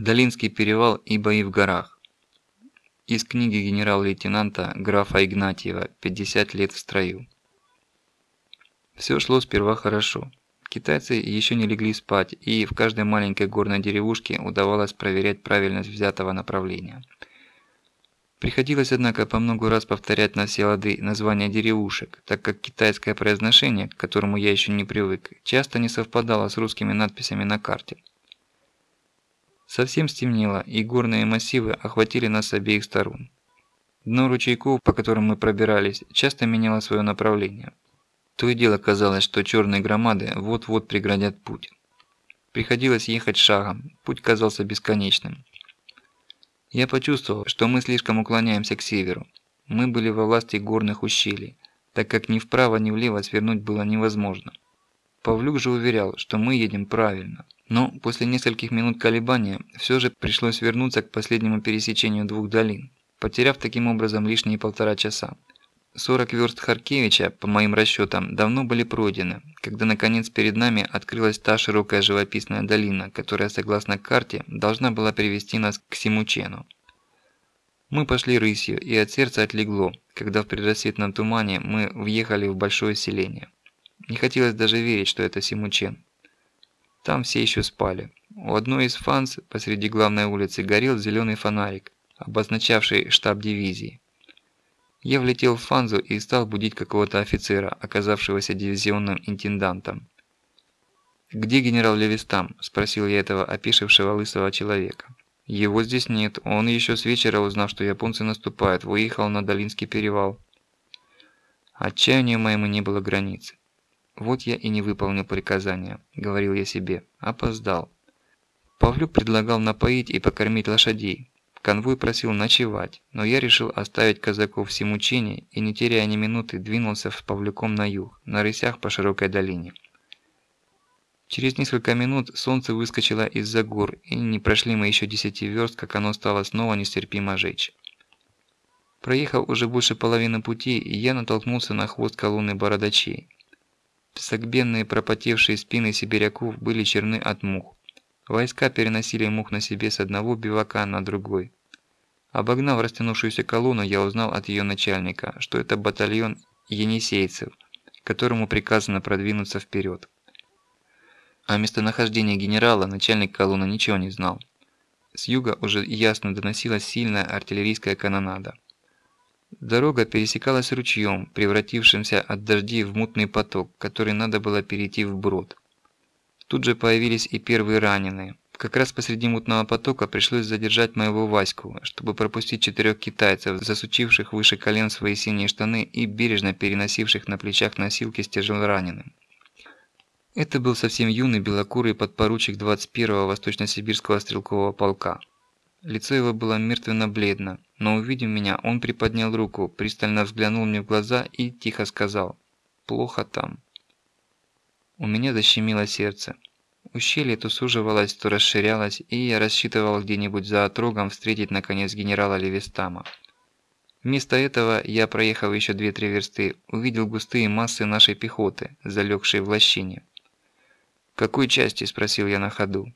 Долинский перевал и бои в горах. Из книги генерал-лейтенанта графа Игнатьева «50 лет в строю». Все шло сперва хорошо. Китайцы еще не легли спать, и в каждой маленькой горной деревушке удавалось проверять правильность взятого направления. Приходилось, однако, по много раз повторять на все лады названия деревушек, так как китайское произношение, к которому я еще не привык, часто не совпадало с русскими надписями на карте. Совсем стемнело, и горные массивы охватили нас с обеих сторон. Дно ручейков, по которым мы пробирались, часто меняло свое направление. То и дело казалось, что черные громады вот-вот преградят путь. Приходилось ехать шагом, путь казался бесконечным. Я почувствовал, что мы слишком уклоняемся к северу. Мы были во власти горных ущелий, так как ни вправо, ни влево свернуть было невозможно. Павлюк же уверял, что мы едем правильно. Но после нескольких минут колебания все же пришлось вернуться к последнему пересечению двух долин, потеряв таким образом лишние полтора часа. 40 верст Харкевича, по моим расчетам, давно были пройдены, когда наконец перед нами открылась та широкая живописная долина, которая, согласно карте, должна была привести нас к Симучену. Мы пошли рысью, и от сердца отлегло, когда в предрассветном тумане мы въехали в большое селение. Не хотелось даже верить, что это Симучен. Там все еще спали. У одной из фанс посреди главной улицы горел зеленый фонарик, обозначавший штаб дивизии. Я влетел в фанзу и стал будить какого-то офицера, оказавшегося дивизионным интендантом. «Где генерал Левистам?» – спросил я этого опишившего лысого человека. «Его здесь нет. Он еще с вечера, узнав, что японцы наступают, выехал на Долинский перевал». Отчаянию моему не было границы. Вот я и не выполнил приказания, говорил я себе. Опоздал. Павлюк предлагал напоить и покормить лошадей. Конвой просил ночевать, но я решил оставить казаков всему мучения и, не теряя ни минуты, двинулся с Павлюком на юг, на рысях по широкой долине. Через несколько минут солнце выскочило из-за гор, и не прошли мы еще десяти верст, как оно стало снова нестерпимо жечь. Проехав уже больше половины пути, я натолкнулся на хвост колонны бородачей. Согбенные пропотевшие спины сибиряков были черны от мух. Войска переносили мух на себе с одного бивака на другой. Обогнав растянувшуюся колонну, я узнал от ее начальника, что это батальон енисейцев, которому приказано продвинуться вперед. О местонахождении генерала начальник колонны ничего не знал. С юга уже ясно доносилась сильная артиллерийская канонада. Дорога пересекалась ручьем, превратившимся от дождей в мутный поток, который надо было перейти вброд. Тут же появились и первые раненые. Как раз посреди мутного потока пришлось задержать моего Ваську, чтобы пропустить четырех китайцев, засучивших выше колен свои синие штаны и бережно переносивших на плечах носилки с тяжелораненым. Это был совсем юный белокурый подпоручик 21-го Восточно-Сибирского стрелкового полка. Лицо его было мертвенно-бледно, но увидев меня, он приподнял руку, пристально взглянул мне в глаза и тихо сказал «Плохо там». У меня защемило сердце. Ущелье то суживалось, то расширялось, и я рассчитывал где-нибудь за отрогом встретить наконец генерала Левистама. Вместо этого я, проехав еще две-три версты, увидел густые массы нашей пехоты, залегшей в лощине. «Какой части?» – спросил я на ходу.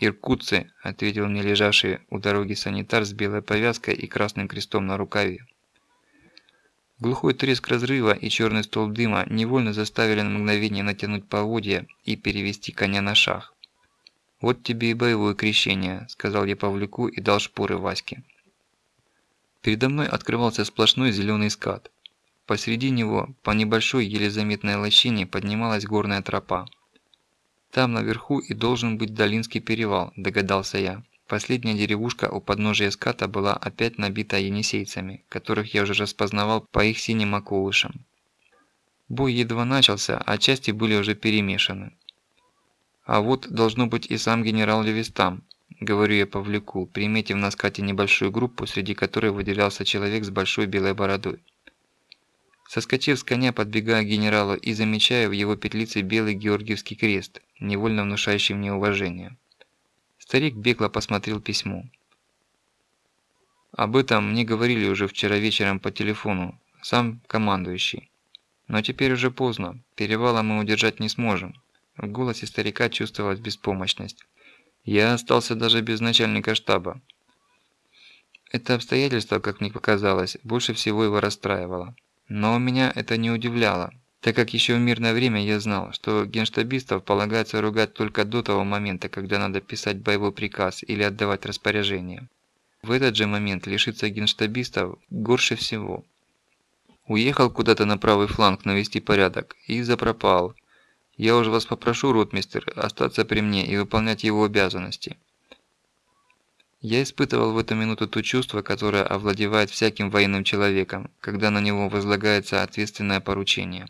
«Иркутцы», – ответил мне лежавший у дороги санитар с белой повязкой и красным крестом на рукаве. Глухой треск разрыва и черный столб дыма невольно заставили на мгновение натянуть поводья и перевести коня на шаг. «Вот тебе и боевое крещение», – сказал я Павлюку и дал шпоры Ваське. Передо мной открывался сплошной зеленый скат. Посреди него, по небольшой еле заметной лощине, поднималась горная тропа. Там наверху и должен быть Долинский перевал, догадался я. Последняя деревушка у подножия ската была опять набита енисейцами, которых я уже распознавал по их синим околышам. Бой едва начался, а части были уже перемешаны. А вот должно быть и сам генерал Левистам, говорю я Павлюку, приметив на скате небольшую группу, среди которой выделялся человек с большой белой бородой. Соскочив с коня, подбегаю к генералу и замечаю в его петлице белый георгиевский крест, невольно внушающий мне уважение. Старик бегло посмотрел письмо. Об этом мне говорили уже вчера вечером по телефону, сам командующий. Но теперь уже поздно, перевала мы удержать не сможем. В голосе старика чувствовалась беспомощность. Я остался даже без начальника штаба. Это обстоятельство, как мне показалось, больше всего его расстраивало. Но меня это не удивляло, так как еще в мирное время я знал, что генштабистов полагается ругать только до того момента, когда надо писать боевой приказ или отдавать распоряжение. В этот же момент лишиться генштабистов горше всего. Уехал куда-то на правый фланг навести порядок и запропал. Я уже вас попрошу, ротмистер, остаться при мне и выполнять его обязанности. Я испытывал в эту минуту то чувство, которое овладевает всяким военным человеком, когда на него возлагается ответственное поручение.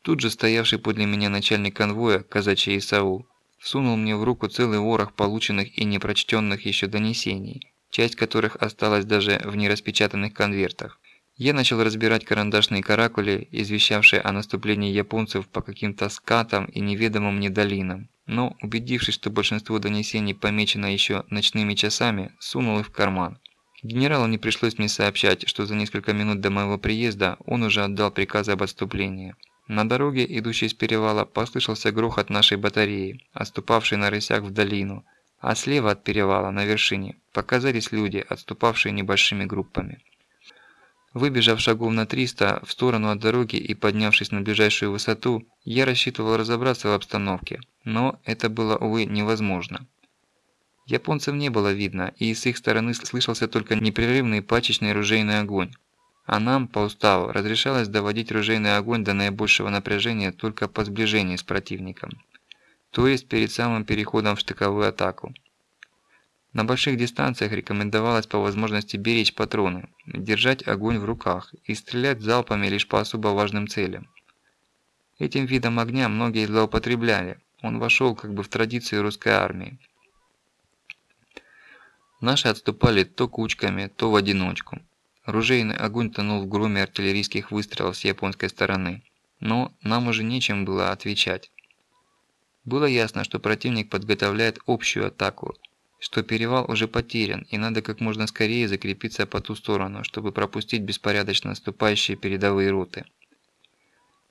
Тут же стоявший подле меня начальник конвоя, казачий Исаул, всунул мне в руку целый ворох полученных и непрочтенных еще донесений, часть которых осталась даже в нераспечатанных конвертах. Я начал разбирать карандашные каракули, извещавшие о наступлении японцев по каким-то скатам и неведомым мне долинам. Но, убедившись, что большинство донесений помечено еще ночными часами, сунул их в карман. Генералу не пришлось мне сообщать, что за несколько минут до моего приезда он уже отдал приказы об отступлении. На дороге, идущей с перевала, послышался грохот нашей батареи, отступавшей на рысях в долину, а слева от перевала, на вершине, показались люди, отступавшие небольшими группами. Выбежав шагов на 300 в сторону от дороги и поднявшись на ближайшую высоту, я рассчитывал разобраться в обстановке, но это было, увы, невозможно. Японцев не было видно, и с их стороны слышался только непрерывный пачечный ружейный огонь. А нам, по уставу, разрешалось доводить ружейный огонь до наибольшего напряжения только по сближении с противником. То есть перед самым переходом в штыковую атаку. На больших дистанциях рекомендовалось по возможности беречь патроны, держать огонь в руках и стрелять залпами лишь по особо важным целям. Этим видом огня многие злоупотребляли, он вошел как бы в традицию русской армии. Наши отступали то кучками, то в одиночку. Ружейный огонь тонул в громе артиллерийских выстрелов с японской стороны, но нам уже нечем было отвечать. Было ясно, что противник подготовляет общую атаку, что перевал уже потерян и надо как можно скорее закрепиться по ту сторону, чтобы пропустить беспорядочно наступающие передовые роты.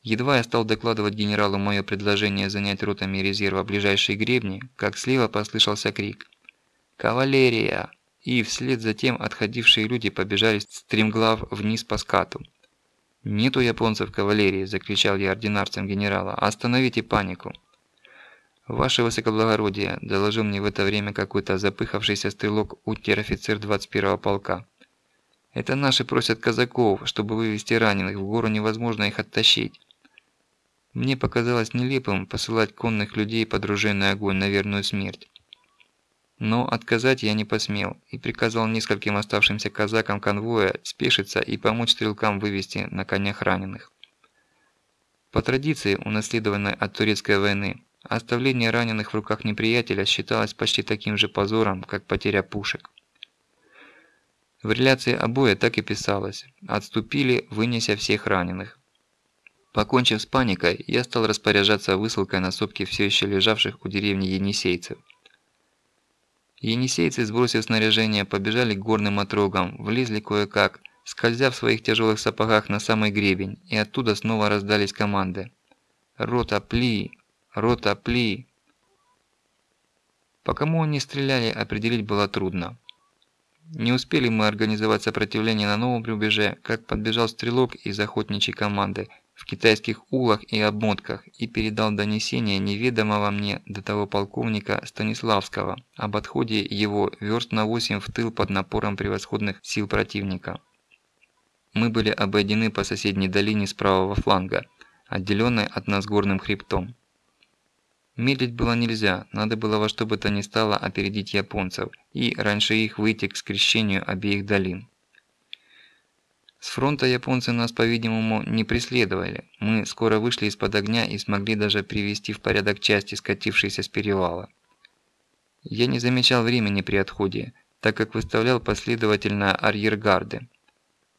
Едва я стал докладывать генералу мое предложение занять ротами резерва ближайшие гребни, как слева послышался крик «Кавалерия!» и вслед за тем отходившие люди побежали стремглав вниз по скату. «Нету японцев кавалерии!» – закричал я ординарцам генерала. «Остановите панику!» «Ваше высокоблагородие», – доложил мне в это время какой-то запыхавшийся стрелок унтер-офицер 21-го полка. «Это наши просят казаков, чтобы вывести раненых, в гору невозможно их оттащить». Мне показалось нелепым посылать конных людей под ружейный огонь на верную смерть. Но отказать я не посмел и приказал нескольким оставшимся казакам конвоя спешиться и помочь стрелкам вывести на конях раненых. По традиции, унаследованной от турецкой войны, Оставление раненых в руках неприятеля считалось почти таким же позором, как потеря пушек. В реляции обоя так и писалось «Отступили, вынеся всех раненых». Покончив с паникой, я стал распоряжаться высылкой на сопки все еще лежавших у деревни енисейцев. Енисейцы, сбросив снаряжение, побежали к горным отрогам, влезли кое-как, скользя в своих тяжелых сапогах на самый гребень, и оттуда снова раздались команды. «Рота, пли! Рота, пли!» По кому они стреляли, определить было трудно. Не успели мы организовать сопротивление на новом рубеже, как подбежал стрелок из охотничьей команды в китайских улах и обмотках и передал донесение неведомого мне до того полковника Станиславского об отходе его верст на 8 в тыл под напором превосходных сил противника. Мы были обойдены по соседней долине с правого фланга, отделенной от нас горным хребтом. Медлить было нельзя, надо было во что бы то ни стало опередить японцев и раньше их выйти к скрещению обеих долин. С фронта японцы нас, по-видимому, не преследовали. Мы скоро вышли из-под огня и смогли даже привести в порядок части, скатившиеся с перевала. Я не замечал времени при отходе, так как выставлял последовательно арьергарды.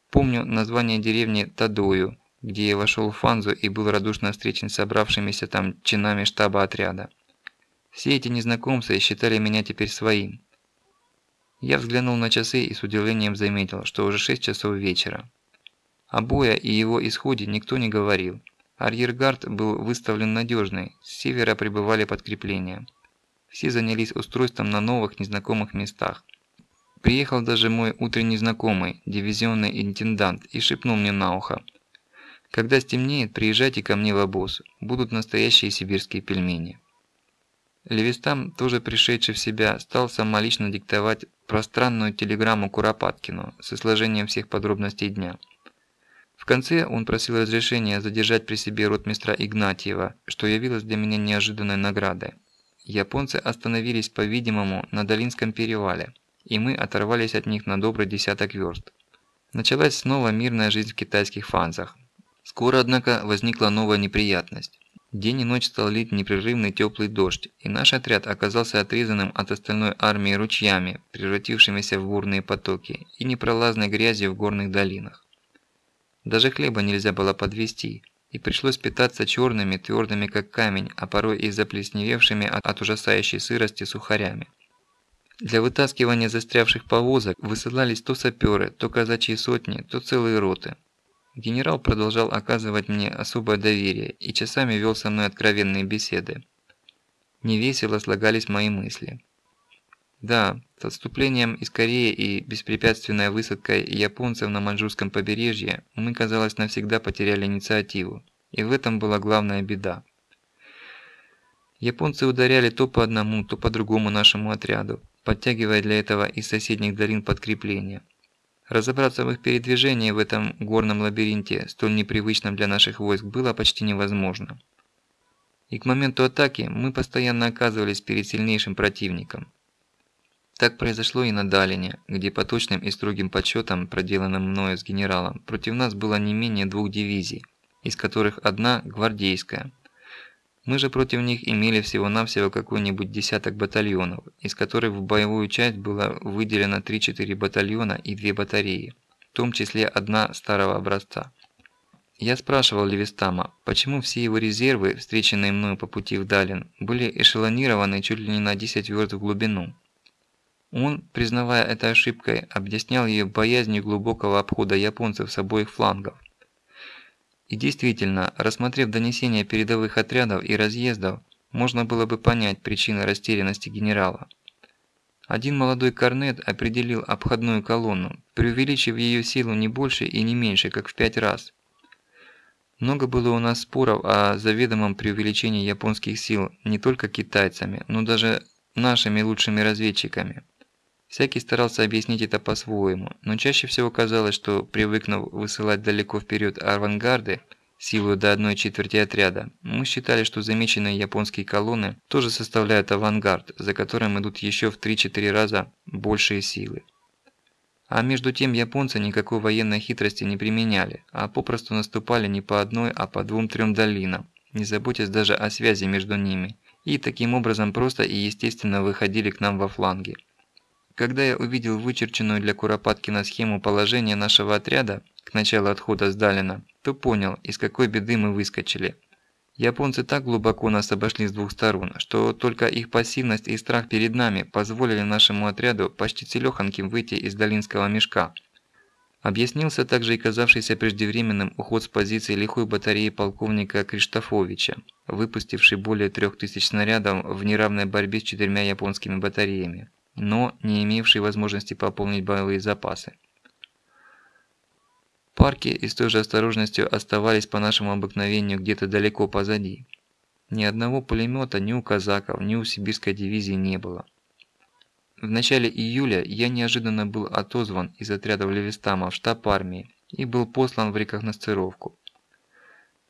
Помню название деревни Тадою, где я вошел в Фанзу и был радушно встречен собравшимися там чинами штаба отряда. Все эти незнакомцы считали меня теперь своим. Я взглянул на часы и с удивлением заметил, что уже 6 часов вечера. О боя и его исходе никто не говорил. Арьергард был выставлен надежный, с севера прибывали подкрепления. все занялись устройством на новых незнакомых местах. Приехал даже мой утренний знакомый, дивизионный интендант, и шепнул мне на ухо. «Когда стемнеет, приезжайте ко мне в обоз, будут настоящие сибирские пельмени». Левистам, тоже пришедший в себя, стал самолично диктовать пространную телеграмму Куропаткину с изложением всех подробностей дня. В конце он просил разрешения задержать при себе ротмистра Игнатьева, что явилось для меня неожиданной наградой. Японцы остановились, по-видимому, на Долинском перевале, и мы оторвались от них на добрый десяток верст. Началась снова мирная жизнь в китайских фанзах. Скоро, однако, возникла новая неприятность. День и ночь стал лить непрерывный теплый дождь, и наш отряд оказался отрезанным от остальной армии ручьями, превратившимися в бурные потоки, и непролазной грязью в горных долинах. Даже хлеба нельзя было подвести, и пришлось питаться черными, твердыми как камень, а порой и заплесневевшими от, от ужасающей сырости сухарями. Для вытаскивания застрявших повозок высылались то саперы, то казачьи сотни, то целые роты. Генерал продолжал оказывать мне особое доверие и часами вел со мной откровенные беседы. Невесело слагались мои мысли. Да, с отступлением из Кореи и беспрепятственной высадкой японцев на маньчжурском побережье мы, казалось, навсегда потеряли инициативу, и в этом была главная беда. Японцы ударяли то по одному, то по другому нашему отряду, подтягивая для этого из соседних долин подкрепления. Разобраться в их передвижении в этом горном лабиринте, столь непривычном для наших войск, было почти невозможно. И к моменту атаки мы постоянно оказывались перед сильнейшим противником. Так произошло и на Далине, где по точным и строгим подсчетам, проделанным мною с генералом, против нас было не менее двух дивизий, из которых одна – гвардейская – мы же против них имели всего-навсего какой-нибудь десяток батальонов, из которых в боевую часть было выделено 3-4 батальона и 2 батареи, в том числе одна старого образца. Я спрашивал Левистама, почему все его резервы, встреченные мною по пути в Далин, были эшелонированы чуть ли не на 10 верст в глубину. Он, признавая это ошибкой, объяснял ее боязнью глубокого обхода японцев с обоих флангов. И действительно, рассмотрев донесения передовых отрядов и разъездов, можно было бы понять причины растерянности генерала. Один молодой корнет определил обходную колонну, преувеличив ее силу не больше и не меньше, как в пять раз. Много было у нас споров о заведомом преувеличении японских сил не только китайцами, но даже нашими лучшими разведчиками. Всякий старался объяснить это по-своему, но чаще всего казалось, что привыкнув высылать далеко вперед авангарды, силу до одной четверти отряда, мы считали, что замеченные японские колонны тоже составляют авангард, за которым идут еще в 3-4 раза большие силы. А между тем японцы никакой военной хитрости не применяли, а попросту наступали не по одной, а по двум-трем долинам, не заботясь даже о связи между ними, и таким образом просто и естественно выходили к нам во фланге. Когда я увидел вычерченную для Куропаткина схему положения нашего отряда к началу отхода с Далина, то понял, из какой беды мы выскочили. Японцы так глубоко нас обошли с двух сторон, что только их пассивность и страх перед нами позволили нашему отряду почти целёхоньким выйти из Долинского мешка. Объяснился также и казавшийся преждевременным уход с позиции лихой батареи полковника Криштофовича, выпустивший более трех тысяч снарядов в неравной борьбе с четырьмя японскими батареями но не имевший возможности пополнить боевые запасы. Парки и с той же осторожностью оставались по нашему обыкновению где-то далеко позади. Ни одного пулемета ни у казаков, ни у сибирской дивизии не было. В начале июля я неожиданно был отозван из отрядов Левистама в штаб армии и был послан в рекогносцировку.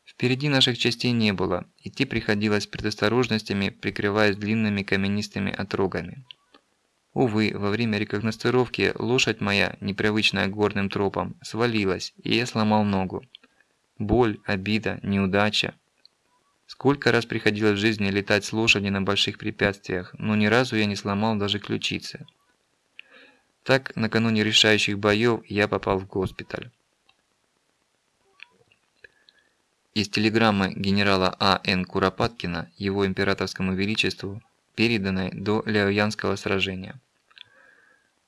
Впереди наших частей не было, идти приходилось предосторожностями, прикрываясь длинными каменистыми отрогами. Увы, во время рекогностировки лошадь моя, непривычная к горным тропам, свалилась, и я сломал ногу. Боль, обида, неудача. Сколько раз приходилось в жизни летать с лошади на больших препятствиях, но ни разу я не сломал даже ключицы. Так, накануне решающих боев я попал в госпиталь. Из телеграммы генерала А.Н. Куропаткина его императорскому величеству, переданной до Ляоянского сражения.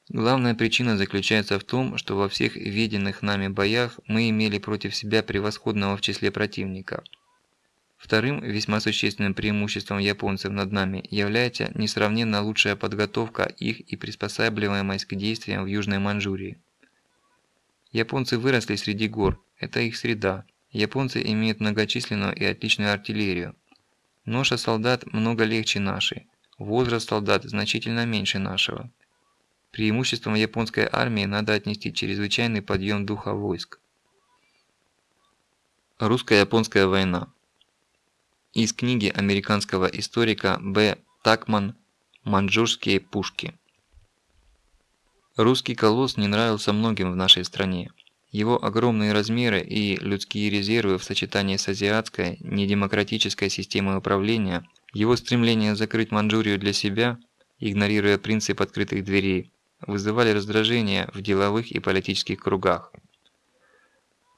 Главная причина заключается в том, что во всех виденных нами боях мы имели против себя превосходного в числе противника. Вторым весьма существенным преимуществом японцев над нами является несравненно лучшая подготовка их и приспосабливаемость к действиям в Южной Манчжурии. Японцы выросли среди гор, это их среда. Японцы имеют многочисленную и отличную артиллерию. Ноша солдат много легче нашей, возраст солдат значительно меньше нашего. Преимуществом японской армии надо отнести чрезвычайный подъем духа войск. Русско-японская война из книги американского историка Б. Такман «Манчжурские пушки». Русский колосс не нравился многим в нашей стране. Его огромные размеры и людские резервы в сочетании с азиатской, недемократической системой управления, его стремление закрыть Манчжурию для себя, игнорируя принцип открытых дверей, вызывали раздражение в деловых и политических кругах.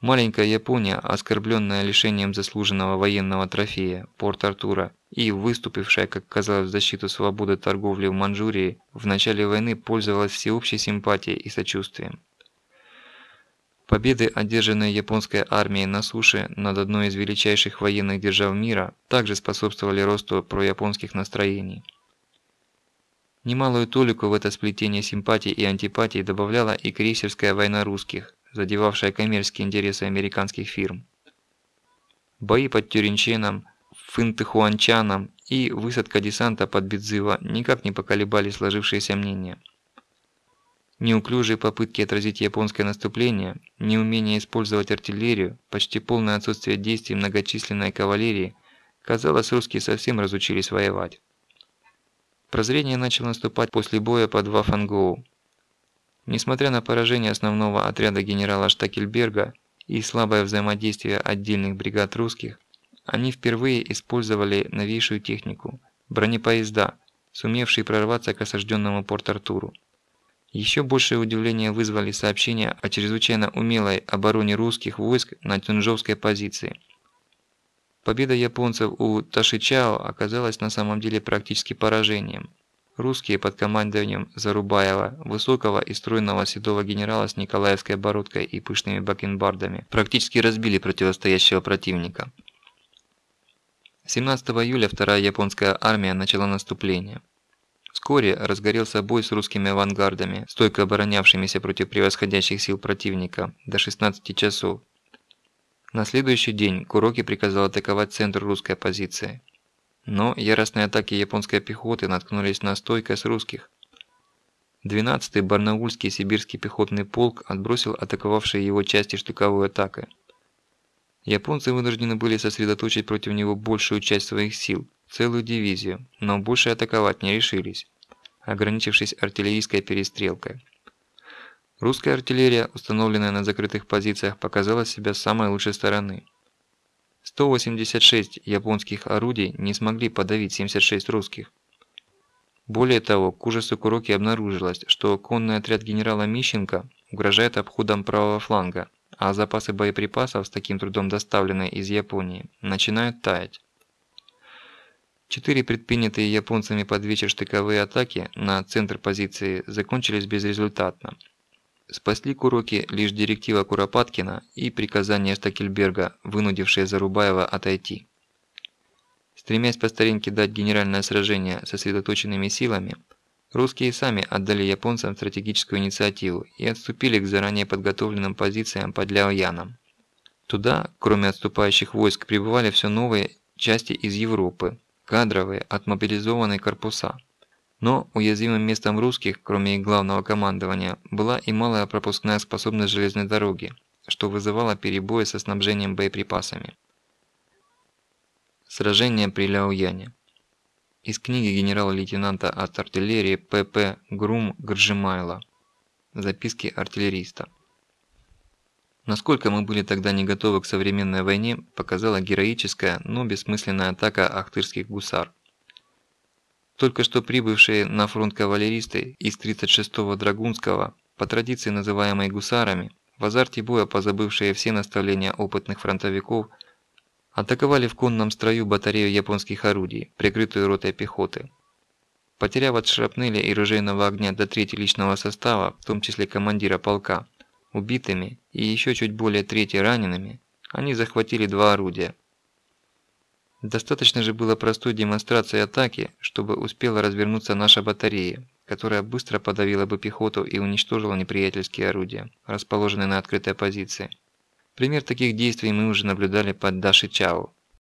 Маленькая Япония, оскорбленная лишением заслуженного военного трофея Порт-Артура и выступившая, как казалось, в защиту свободы торговли в Манчжурии, в начале войны пользовалась всеобщей симпатией и сочувствием. Победы, одержанные японской армией на суше над одной из величайших военных держав мира, также способствовали росту прояпонских настроений. Немалую толику в это сплетение симпатий и антипатий добавляла и крейсерская война русских, задевавшая коммерческие интересы американских фирм. Бои под Тюринченом, Фынтыхуанчаном и высадка десанта под Бедзыва никак не поколебали сложившиеся мнения. Неуклюжие попытки отразить японское наступление, неумение использовать артиллерию, почти полное отсутствие действий многочисленной кавалерии, казалось, русские совсем разучились воевать. Прозрение начало наступать после боя под Вафангоу, Несмотря на поражение основного отряда генерала Штакельберга и слабое взаимодействие отдельных бригад русских, они впервые использовали новейшую технику – бронепоезда, сумевшие прорваться к осажденному Порт-Артуру. Еще большее удивление вызвали сообщения о чрезвычайно умелой обороне русских войск на Тюнжовской позиции. Победа японцев у Ташичао оказалась на самом деле практически поражением. Русские под командованием Зарубаева, высокого и стройного седого генерала с николаевской бородкой и пышными бакенбардами, практически разбили противостоящего противника. 17 июля вторая японская армия начала наступление. Вскоре разгорелся бой с русскими авангардами, стойко оборонявшимися против превосходящих сил противника, до 16 часов. На следующий день Куроки приказал атаковать центр русской позиции. Но яростные атаки японской пехоты наткнулись на стойкость русских. 12-й Барнаульский сибирский пехотный полк отбросил атаковавшие его части штыковой атакой. Японцы вынуждены были сосредоточить против него большую часть своих сил, целую дивизию, но больше атаковать не решились, ограничившись артиллерийской перестрелкой. Русская артиллерия, установленная на закрытых позициях, показала себя с самой лучшей стороны. 186 японских орудий не смогли подавить 76 русских. Более того, к ужасу Куроки обнаружилось, что конный отряд генерала Мищенко угрожает обходом правого фланга, а запасы боеприпасов, с таким трудом доставленные из Японии, начинают таять. Четыре предпринятые японцами под вечер штыковые атаки на центр позиции закончились безрезультатно, Спасли Куроки лишь директива Куропаткина и приказание Штакельберга, вынудившие Зарубаева отойти. Стремясь по старинке дать генеральное сражение сосредоточенными силами, русские сами отдали японцам стратегическую инициативу и отступили к заранее подготовленным позициям под Ляояном. Туда, кроме отступающих войск, прибывали все новые части из Европы, кадровые, отмобилизованные корпуса – но уязвимым местом русских, кроме их главного командования, была и малая пропускная способность железной дороги, что вызывало перебои со снабжением боеприпасами. Сражение при Ляояне. Из книги генерала-лейтенанта от артиллерии П.П. Грум-Гржимайло. Записки артиллериста. Насколько мы были тогда не готовы к современной войне, показала героическая, но бессмысленная атака ахтырских гусар. Только что прибывшие на фронт кавалеристы из 36-го Драгунского, по традиции называемые гусарами, в азарте боя позабывшие все наставления опытных фронтовиков, атаковали в конном строю батарею японских орудий, прикрытую ротой пехоты. Потеряв от шрапнели и ружейного огня до трети личного состава, в том числе командира полка, убитыми и еще чуть более трети ранеными, они захватили два орудия. Достаточно же было простой демонстрации атаки, чтобы успела развернуться наша батарея, которая быстро подавила бы пехоту и уничтожила неприятельские орудия, расположенные на открытой позиции. Пример таких действий мы уже наблюдали под Даши Чао.